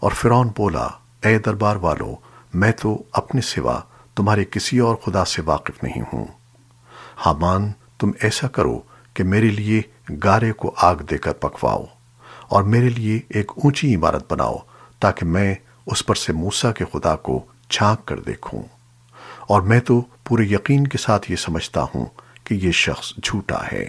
اور فرعون بولا، اے دربار والو، میں تو اپنے سوا تمہارے کسی اور خدا سے واقف نہیں ہوں۔ حامان، تم ایسا کرو کہ میرے لیے گارے کو آگ دے کر پکواؤ اور میرے لیے ایک اونچی عمارت بناؤ تاکہ میں اس پر سے موسیٰ کے خدا کو چھانک کر دیکھوں۔ اور میں تو پورے یقین کے ساتھ یہ سمجھتا ہوں کہ یہ شخص جھوٹا ہے۔